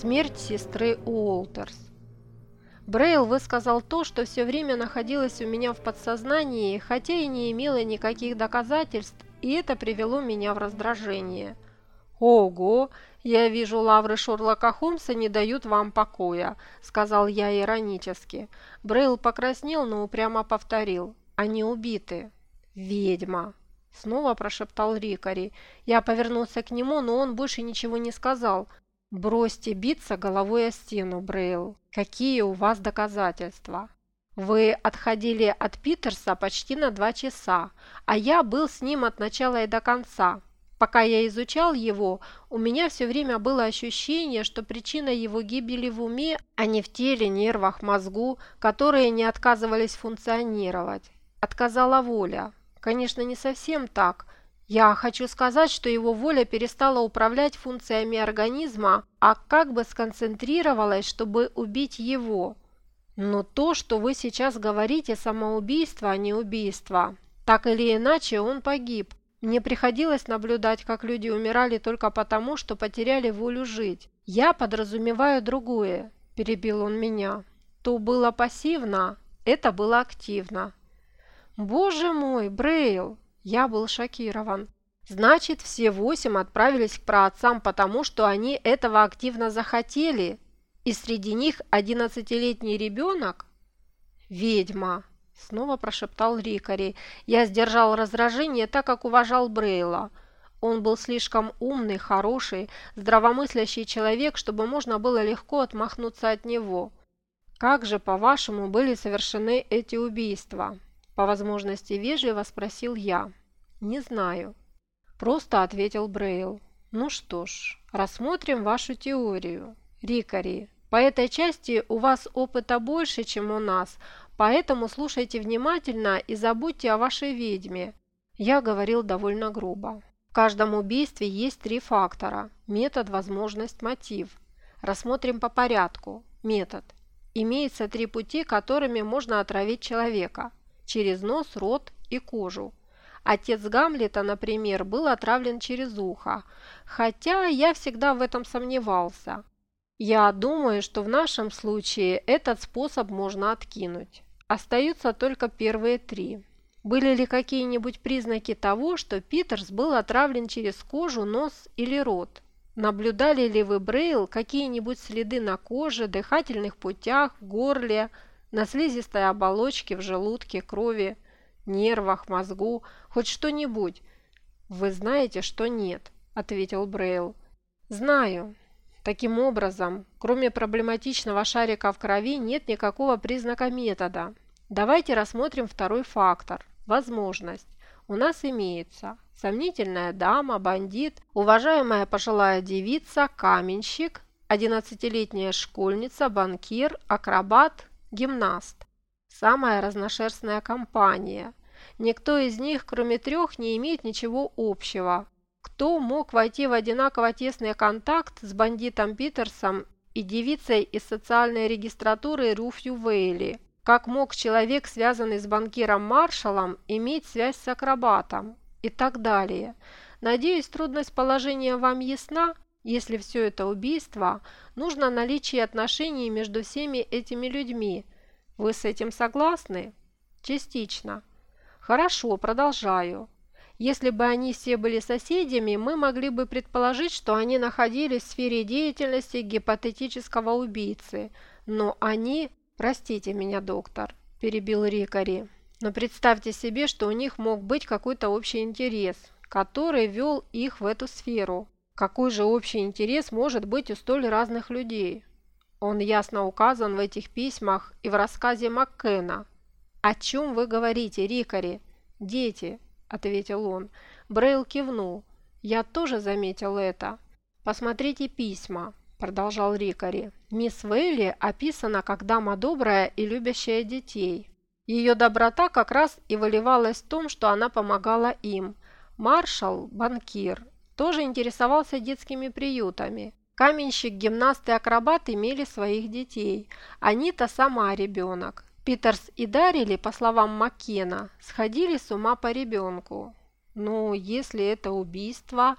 Смерть сестры Уолтерс. Брейл высказал то, что все время находилось у меня в подсознании, хотя и не имело никаких доказательств, и это привело меня в раздражение. «Ого! Я вижу, лавры Шерлока Холмса не дают вам покоя», – сказал я иронически. Брейл покраснел, но упрямо повторил. «Они убиты». «Ведьма!» – снова прошептал Рикари. Я повернулся к нему, но он больше ничего не сказал. «Бросьте биться головой о стену, Брейл. Какие у вас доказательства?» «Вы отходили от Питерса почти на два часа, а я был с ним от начала и до конца. Пока я изучал его, у меня все время было ощущение, что причина его гибели в уме, а не в теле, нервах, мозгу, которые не отказывались функционировать. Отказала воля. Конечно, не совсем так. Я хочу сказать, что его воля перестала управлять функциями организма, а как бы сконцентрировалась, чтобы убить его. Но то, что вы сейчас говорите, самоубийство, а не убийство. Так или иначе, он погиб. Мне приходилось наблюдать, как люди умирали только потому, что потеряли волю жить. Я подразумеваю другое, перебил он меня. То было пассивно, это было активно. Боже мой, Брейл! Я был шокирован. Значит, все восемь отправились к праотцам потому, что они этого активно захотели, и среди них одиннадцатилетний ребенок? Ведьма, снова прошептал Рикари. Я сдержал раздражение, так как уважал Брейла. Он был слишком умный, хороший, здравомыслящий человек, чтобы можно было легко отмахнуться от него. Как же, по-вашему, были совершены эти убийства? По возможности вежливо спросил я. «Не знаю». Просто ответил Брейл. «Ну что ж, рассмотрим вашу теорию. Рикари, по этой части у вас опыта больше, чем у нас, поэтому слушайте внимательно и забудьте о вашей ведьме». Я говорил довольно грубо. В каждом убийстве есть три фактора – метод, возможность, мотив. Рассмотрим по порядку. Метод. Имеется три пути, которыми можно отравить человека – через нос, рот и кожу. Отец Гамлета, например, был отравлен через ухо, хотя я всегда в этом сомневался. Я думаю, что в нашем случае этот способ можно откинуть. Остаются только первые три. Были ли какие-нибудь признаки того, что Питерс был отравлен через кожу, нос или рот? Наблюдали ли вы, Брейл, какие-нибудь следы на коже, дыхательных путях, горле, на слизистой оболочке, в желудке, крови, нервах, мозгу, хоть что-нибудь. Вы знаете, что нет, ответил Брейл. Знаю. Таким образом, кроме проблематичного шарика в крови, нет никакого признака метода. Давайте рассмотрим второй фактор – возможность. У нас имеется сомнительная дама, бандит, уважаемая пожилая девица, каменщик, 11-летняя школьница, банкир, акробат, гимнаст. Самая разношерстная компания. Никто из них, кроме трех, не имеет ничего общего. Кто мог войти в одинаково тесный контакт с бандитом Питерсом и девицей из социальной регистратуры Руфью Вейли? Как мог человек, связанный с банкиром Маршалом, иметь связь с акробатом? И так далее. Надеюсь, трудность положения вам ясна? Если все это убийство, нужно наличие отношений между всеми этими людьми. Вы с этим согласны? Частично. Хорошо, продолжаю. Если бы они все были соседями, мы могли бы предположить, что они находились в сфере деятельности гипотетического убийцы. Но они... Простите меня, доктор, перебил Рикари. Но представьте себе, что у них мог быть какой-то общий интерес, который вел их в эту сферу. Какой же общий интерес может быть у столь разных людей? Он ясно указан в этих письмах и в рассказе Маккена. «О чем вы говорите, Рикари?» «Дети», – ответил он. Брейл кивнул. «Я тоже заметил это. Посмотрите письма», – продолжал Рикари. «Мисс Вейли описана как дама добрая и любящая детей. Ее доброта как раз и выливалась в том, что она помогала им. Маршал – банкир, тоже интересовался детскими приютами. Каменщик, гимнаст и акробат имели своих детей. Анита сама ребенок. Питерс и Дарили, по словам Маккена, сходили с ума по ребенку. Ну, если это убийство,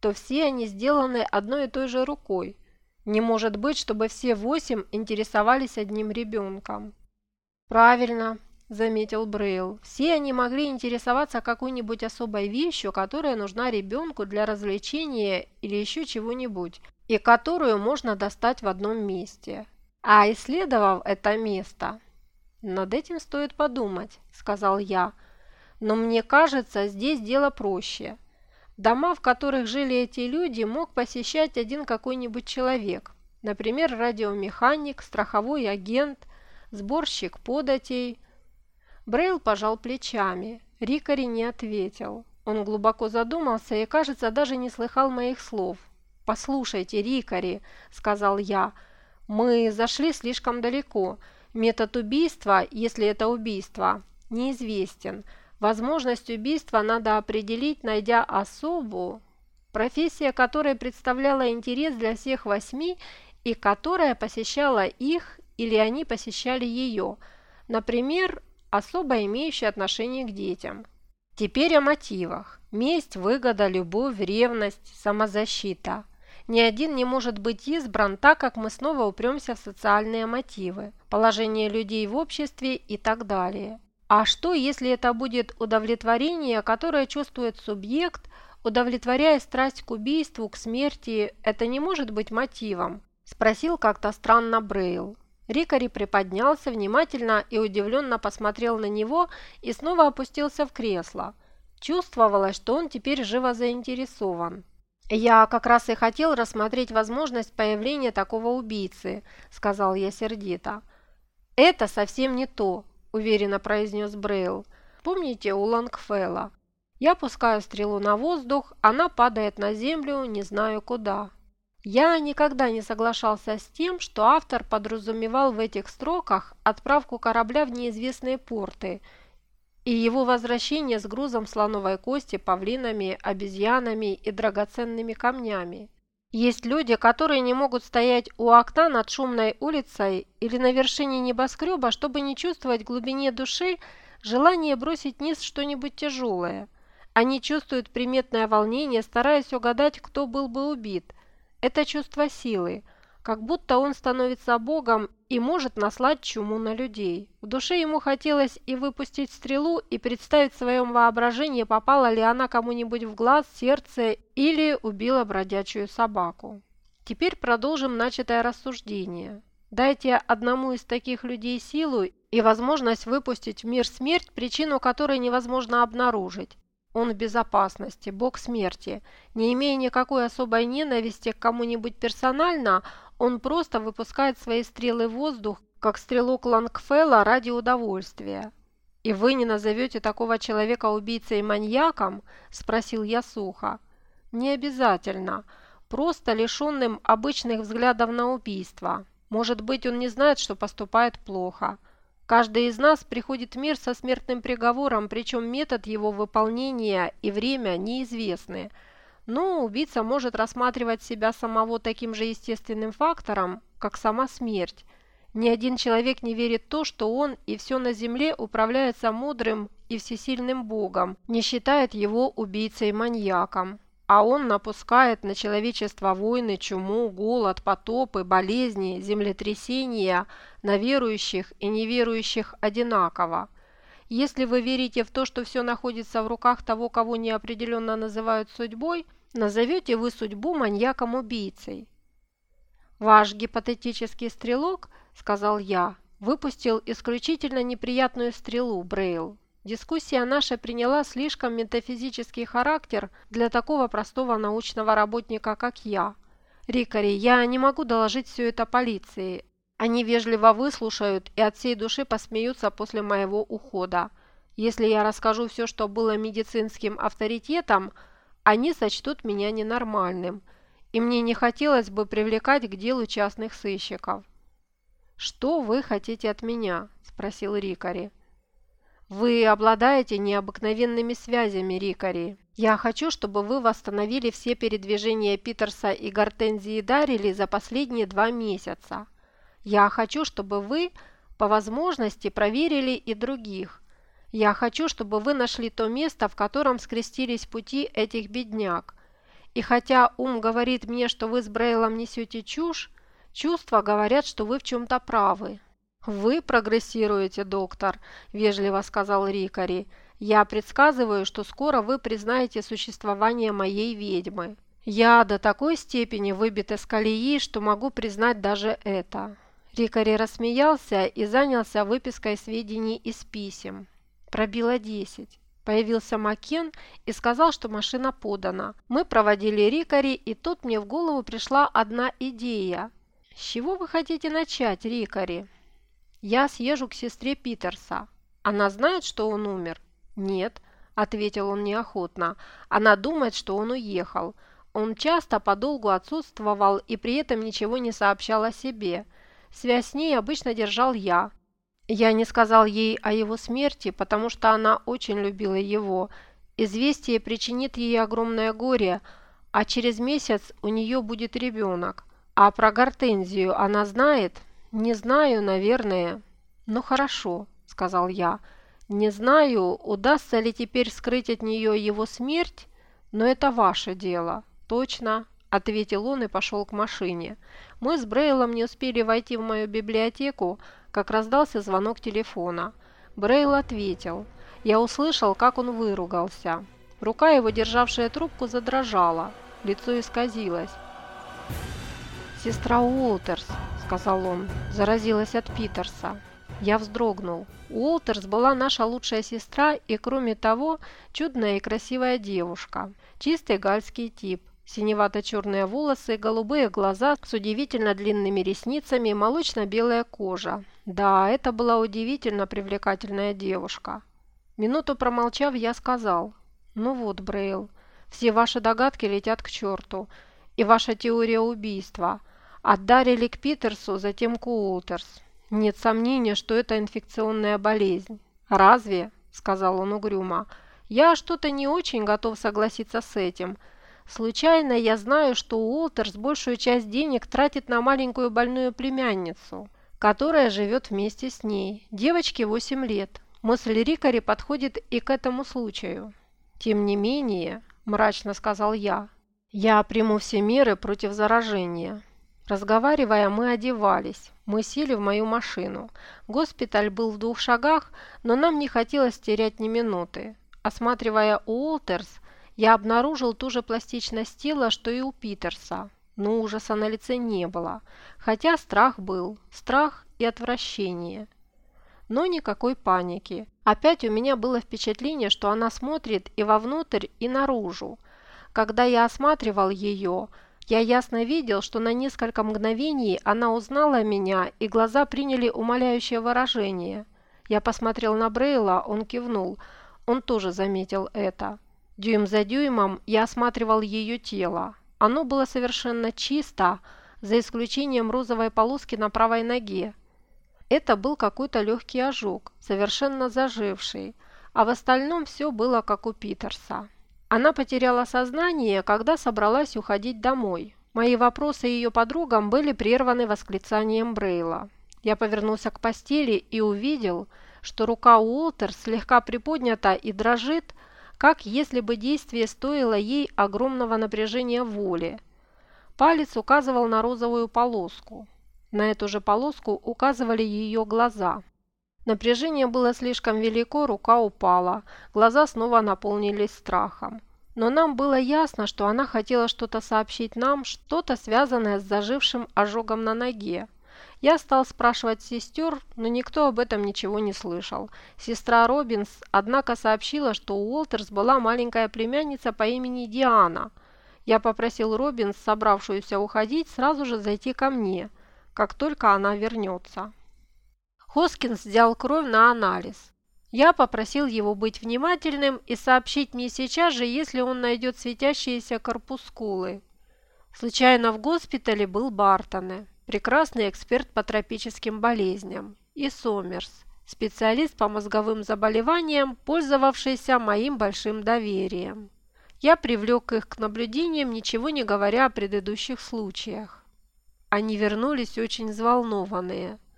то все они сделаны одной и той же рукой. Не может быть, чтобы все восемь интересовались одним ребенком. Правильно, заметил Брейл. Все они могли интересоваться какой-нибудь особой вещью, которая нужна ребенку для развлечения или еще чего-нибудь, и которую можно достать в одном месте. А исследовав это место, над этим стоит подумать, сказал я. Но мне кажется, здесь дело проще. Дома, в которых жили эти люди, мог посещать один какой-нибудь человек. Например, радиомеханик, страховой агент, сборщик податей. Брейл пожал плечами. Рикари не ответил. Он глубоко задумался и, кажется, даже не слыхал моих слов. «Послушайте, Рикари», – сказал я, – «мы зашли слишком далеко. Метод убийства, если это убийство, неизвестен. Возможность убийства надо определить, найдя особу, профессия которой представляла интерес для всех восьми и которая посещала их или они посещали ее, например, особо имеющая отношение к детям. Теперь о мотивах. Месть, выгода, любовь, ревность, самозащита. Ни один не может быть избран, так как мы снова упремся в социальные мотивы, положение людей в обществе и так далее. А что, если это будет удовлетворение, которое чувствует субъект, удовлетворяя страсть к убийству, к смерти, это не может быть мотивом? Спросил как-то странно Брейл. Рикари приподнялся внимательно и удивленно посмотрел на него и снова опустился в кресло. Чувствовалось, что он теперь живо заинтересован. «Я как раз и хотел рассмотреть возможность появления такого убийцы», – сказал я сердито. «Это совсем не то. – уверенно произнес Брейл. «Помните у Лангфелла? Я пускаю стрелу на воздух, она падает на землю, не знаю куда». Я никогда не соглашался с тем, что автор подразумевал в этих строках отправку корабля в неизвестные порты и его возвращение с грузом слоновой кости, павлинами, обезьянами и драгоценными камнями. Есть люди, которые не могут стоять у окна над шумной улицей или на вершине небоскреба, чтобы не чувствовать в глубине души желание бросить вниз что-нибудь тяжелое. Они чувствуют приметное волнение, стараясь угадать, кто был бы убит. Это чувство силы – как будто он становится богом и может наслать чуму на людей. В душе ему хотелось и выпустить стрелу, и представить в своем воображении, попала ли она кому-нибудь в глаз, сердце или убила бродячую собаку. Теперь продолжим начатое рассуждение. Дайте одному из таких людей силу и возможность выпустить в мир смерть, причину которой невозможно обнаружить. Он в безопасности, бог смерти. Не имея никакой особой ненависти к кому-нибудь персонально, он просто выпускает свои стрелы в воздух, как стрелок Лангфелла ради удовольствия. «И вы не назовете такого человека убийцей-маньяком?» – спросил я сухо. «Не обязательно. Просто лишенным обычных взглядов на убийство. Может быть, он не знает, что поступает плохо. Каждый из нас приходит в мир со смертным приговором, причем метод его выполнения и время неизвестны – но убийца может рассматривать себя самого таким же естественным фактором, как сама смерть. Ни один человек не верит в то, что он и все на земле управляется мудрым и всесильным Богом, не считает его убийцей-маньяком. А он напускает на человечество войны, чуму, голод, потопы, болезни, землетрясения на верующих и неверующих одинаково. Если вы верите в то, что все находится в руках того, кого неопределенно называют судьбой – назовете вы судьбу маньяком-убийцей. Ваш гипотетический стрелок, сказал я, выпустил исключительно неприятную стрелу, Брейл. Дискуссия наша приняла слишком метафизический характер для такого простого научного работника, как я. Рикари, я не могу доложить все это полиции. Они вежливо выслушают и от всей души посмеются после моего ухода. Если я расскажу все, что было медицинским авторитетом – они сочтут меня ненормальным, и мне не хотелось бы привлекать к делу частных сыщиков. «Что вы хотите от меня?» – спросил Рикари. «Вы обладаете необыкновенными связями, Рикари. Я хочу, чтобы вы восстановили все передвижения Питерса и Гортензии Дарили за последние два месяца. Я хочу, чтобы вы, по возможности, проверили и других, я хочу, чтобы вы нашли то место, в котором скрестились пути этих бедняк. И хотя ум говорит мне, что вы с Брейлом несете чушь, чувства говорят, что вы в чем-то правы. «Вы прогрессируете, доктор», – вежливо сказал Рикари. «Я предсказываю, что скоро вы признаете существование моей ведьмы. Я до такой степени выбит из колеи, что могу признать даже это». Рикари рассмеялся и занялся выпиской сведений из писем. Пробило десять. Появился Макен и сказал, что машина подана. Мы проводили Рикари, и тут мне в голову пришла одна идея. «С чего вы хотите начать, Рикари?» «Я съезжу к сестре Питерса. Она знает, что он умер?» «Нет», – ответил он неохотно. «Она думает, что он уехал. Он часто подолгу отсутствовал и при этом ничего не сообщал о себе. Связь с ней обычно держал я. Я не сказал ей о его смерти, потому что она очень любила его. Известие причинит ей огромное горе, а через месяц у нее будет ребенок. А про Гортензию она знает?» «Не знаю, наверное». «Ну хорошо», – сказал я. «Не знаю, удастся ли теперь скрыть от нее его смерть, но это ваше дело». «Точно», – ответил он и пошел к машине. Мы с Брейлом не успели войти в мою библиотеку, как раздался звонок телефона. Брейл ответил. Я услышал, как он выругался. Рука его, державшая трубку, задрожала. Лицо исказилось. «Сестра Уолтерс», – сказал он, – заразилась от Питерса. Я вздрогнул. Уолтерс была наша лучшая сестра и, кроме того, чудная и красивая девушка. Чистый гальский тип. Синевато-черные волосы, голубые глаза с удивительно длинными ресницами, молочно-белая кожа. Да, это была удивительно привлекательная девушка. Минуту промолчав, я сказал, «Ну вот, Брейл, все ваши догадки летят к черту. И ваша теория убийства. Отдарили к Питерсу, затем к Уолтерс. Нет сомнения, что это инфекционная болезнь. «Разве?» – сказал он угрюмо. «Я что-то не очень готов согласиться с этим. Случайно я знаю, что Уолтерс большую часть денег тратит на маленькую больную племянницу, которая живет вместе с ней. Девочке 8 лет. Мысль Рикари подходит и к этому случаю. Тем не менее, мрачно сказал я, я приму все меры против заражения. Разговаривая, мы одевались. Мы сели в мою машину. Госпиталь был в двух шагах, но нам не хотелось терять ни минуты. Осматривая Уолтерс, я обнаружил ту же пластичность тела, что и у Питерса. Но ужаса на лице не было, хотя страх был, страх и отвращение. Но никакой паники. Опять у меня было впечатление, что она смотрит и вовнутрь, и наружу. Когда я осматривал ее, я ясно видел, что на несколько мгновений она узнала меня, и глаза приняли умоляющее выражение. Я посмотрел на Брейла, он кивнул. Он тоже заметил это. Дюйм за дюймом я осматривал ее тело. Оно было совершенно чисто, за исключением розовой полоски на правой ноге. Это был какой-то легкий ожог, совершенно заживший, а в остальном все было как у Питерса. Она потеряла сознание, когда собралась уходить домой. Мои вопросы ее подругам были прерваны восклицанием Брейла. Я повернулся к постели и увидел, что рука Уолтер слегка приподнята и дрожит, как если бы действие стоило ей огромного напряжения воли. Палец указывал на розовую полоску. На эту же полоску указывали ее глаза. Напряжение было слишком велико, рука упала, глаза снова наполнились страхом. Но нам было ясно, что она хотела что-то сообщить нам, что-то связанное с зажившим ожогом на ноге. Я стал спрашивать сестер, но никто об этом ничего не слышал. Сестра Робинс, однако, сообщила, что у Уолтерс была маленькая племянница по имени Диана. Я попросил Робинс, собравшуюся уходить, сразу же зайти ко мне, как только она вернется. Хоскинс взял кровь на анализ. Я попросил его быть внимательным и сообщить мне сейчас же, если он найдет светящиеся корпускулы. Случайно в госпитале был Бартоне, прекрасный эксперт по тропическим болезням, и Сомерс, специалист по мозговым заболеваниям, пользовавшийся моим большим доверием. Я привлек их к наблюдениям, ничего не говоря о предыдущих случаях. Они вернулись очень взволнованные –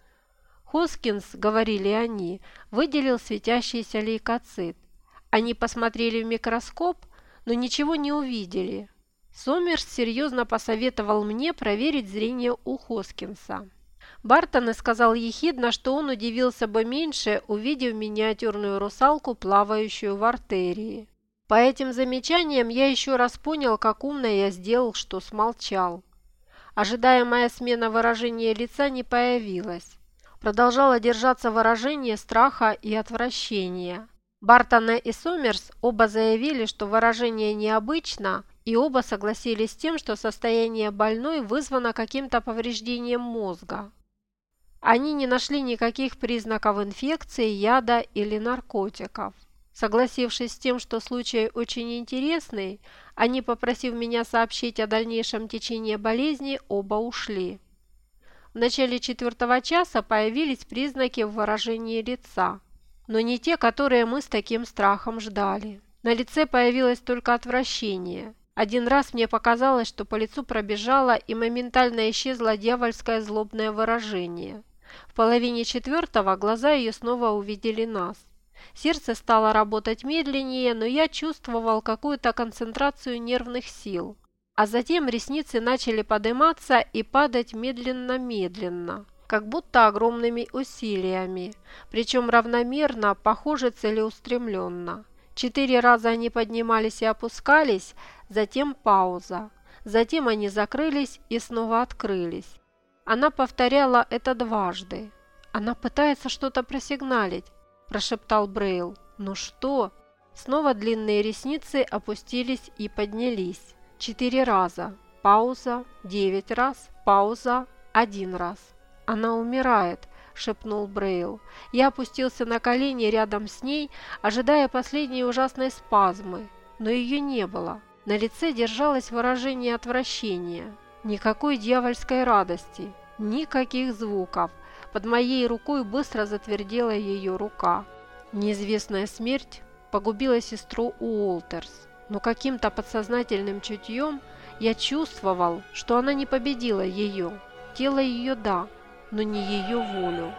Хоскинс, говорили они, выделил светящийся лейкоцит. Они посмотрели в микроскоп, но ничего не увидели. Сомерс серьезно посоветовал мне проверить зрение у Хоскинса. Бартон сказал ехидно, что он удивился бы меньше, увидев миниатюрную русалку, плавающую в артерии. По этим замечаниям я еще раз понял, как умно я сделал, что смолчал. Ожидаемая смена выражения лица не появилась. Продолжало держаться выражение страха и отвращения. Бартона и Сомерс оба заявили, что выражение необычно, и оба согласились с тем, что состояние больной вызвано каким-то повреждением мозга. Они не нашли никаких признаков инфекции, яда или наркотиков. Согласившись с тем, что случай очень интересный, они, попросив меня сообщить о дальнейшем течении болезни, оба ушли. В начале четвертого часа появились признаки в выражении лица, но не те, которые мы с таким страхом ждали. На лице появилось только отвращение. Один раз мне показалось, что по лицу пробежало и моментально исчезло дьявольское злобное выражение. В половине четвертого глаза ее снова увидели нас. Сердце стало работать медленнее, но я чувствовал какую-то концентрацию нервных сил. А затем ресницы начали подниматься и падать медленно-медленно, как будто огромными усилиями, причем равномерно, похоже, целеустремленно. Четыре раза они поднимались и опускались, затем пауза. Затем они закрылись и снова открылись. Она повторяла это дважды. Она пытается что-то просигналить прошептал Брейл. «Ну что?» Снова длинные ресницы опустились и поднялись. Четыре раза. Пауза. Девять раз. Пауза. Один раз. «Она умирает», – шепнул Брейл. Я опустился на колени рядом с ней, ожидая последней ужасной спазмы, но ее не было. На лице держалось выражение отвращения. Никакой дьявольской радости, никаких звуков, под моей рукой быстро затвердела ее рука. Неизвестная смерть погубила сестру Уолтерс, но каким-то подсознательным чутьем я чувствовал, что она не победила ее. Тело ее – да, но не ее волю.